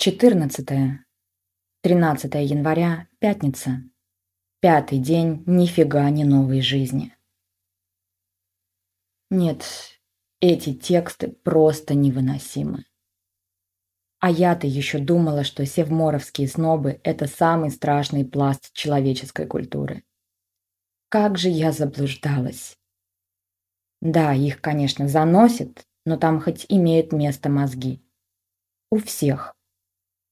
14. 13 января, пятница. Пятый день, нифига не новой жизни. Нет, эти тексты просто невыносимы. А я-то еще думала, что севморовские снобы – это самый страшный пласт человеческой культуры. Как же я заблуждалась. Да, их, конечно, заносит, но там хоть имеют место мозги. У всех.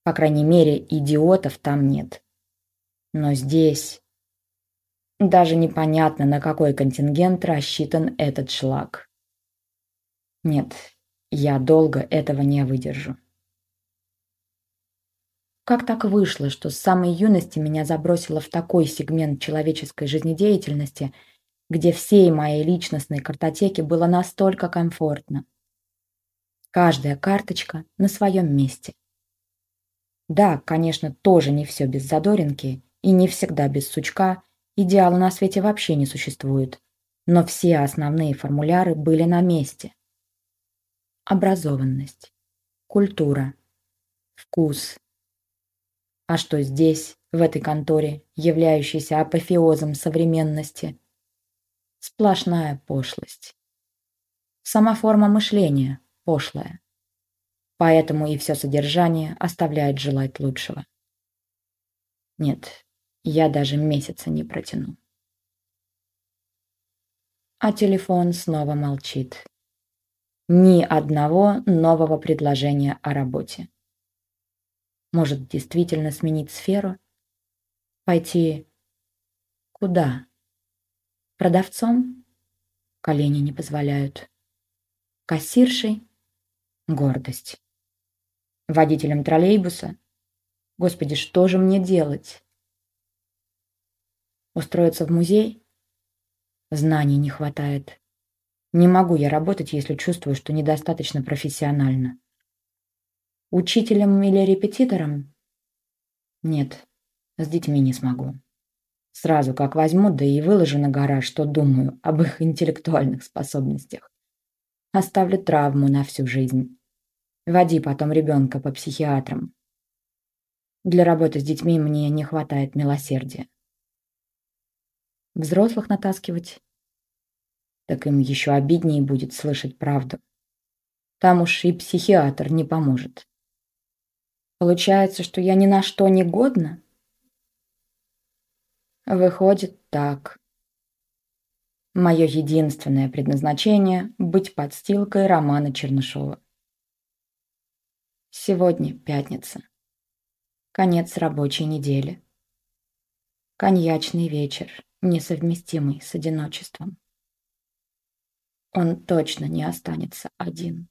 По крайней мере, идиотов там нет. Но здесь... Даже непонятно, на какой контингент рассчитан этот шлак. Нет, я долго этого не выдержу. Как так вышло, что с самой юности меня забросило в такой сегмент человеческой жизнедеятельности, где всей моей личностной картотеке было настолько комфортно? Каждая карточка на своем месте. Да, конечно, тоже не все без задоринки и не всегда без сучка, идеала на свете вообще не существует, но все основные формуляры были на месте. Образованность, культура, вкус. А что здесь, в этой конторе, являющейся апофеозом современности? Сплошная пошлость. Сама форма мышления пошлая. Поэтому и все содержание оставляет желать лучшего. Нет, я даже месяца не протяну. А телефон снова молчит. Ни одного нового предложения о работе. Может, действительно сменить сферу? Пойти куда? Продавцом? Колени не позволяют. Кассиршей? Гордость водителем троллейбуса. Господи, что же мне делать? Устроиться в музей? Знаний не хватает. Не могу я работать, если чувствую, что недостаточно профессионально. Учителем или репетитором? Нет, с детьми не смогу. Сразу как возьму, да и выложу на гора, что думаю об их интеллектуальных способностях. Оставлю травму на всю жизнь. Води потом ребенка по психиатрам. Для работы с детьми мне не хватает милосердия. Взрослых натаскивать? Так им еще обиднее будет слышать правду. Там уж и психиатр не поможет. Получается, что я ни на что не годна? Выходит так. Мое единственное предназначение — быть подстилкой Романа Чернышова. Сегодня пятница. Конец рабочей недели. Коньячный вечер, несовместимый с одиночеством. Он точно не останется один.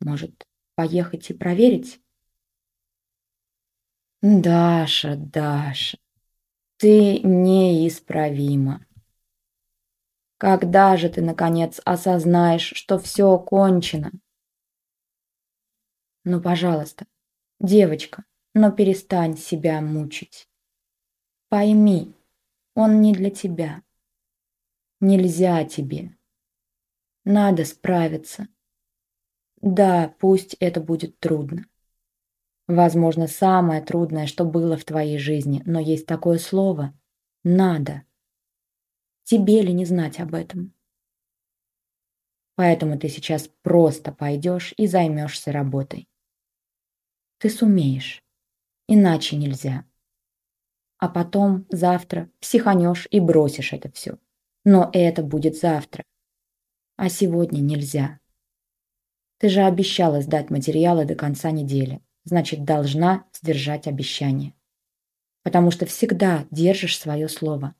Может, поехать и проверить? Даша, Даша, ты неисправима. Когда же ты, наконец, осознаешь, что все кончено? Ну, пожалуйста, девочка, но перестань себя мучить. Пойми, он не для тебя. Нельзя тебе. Надо справиться. Да, пусть это будет трудно. Возможно, самое трудное, что было в твоей жизни, но есть такое слово «надо». Тебе ли не знать об этом? Поэтому ты сейчас просто пойдешь и займешься работой. Ты сумеешь. Иначе нельзя. А потом, завтра, психанешь и бросишь это все. Но это будет завтра. А сегодня нельзя. Ты же обещала сдать материалы до конца недели. Значит, должна сдержать обещание. Потому что всегда держишь свое слово.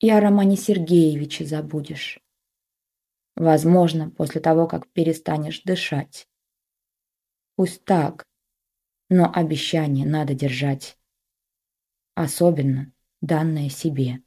И о Романе Сергеевиче забудешь. Возможно, после того, как перестанешь дышать. Пусть так, но обещание надо держать. Особенно данное себе.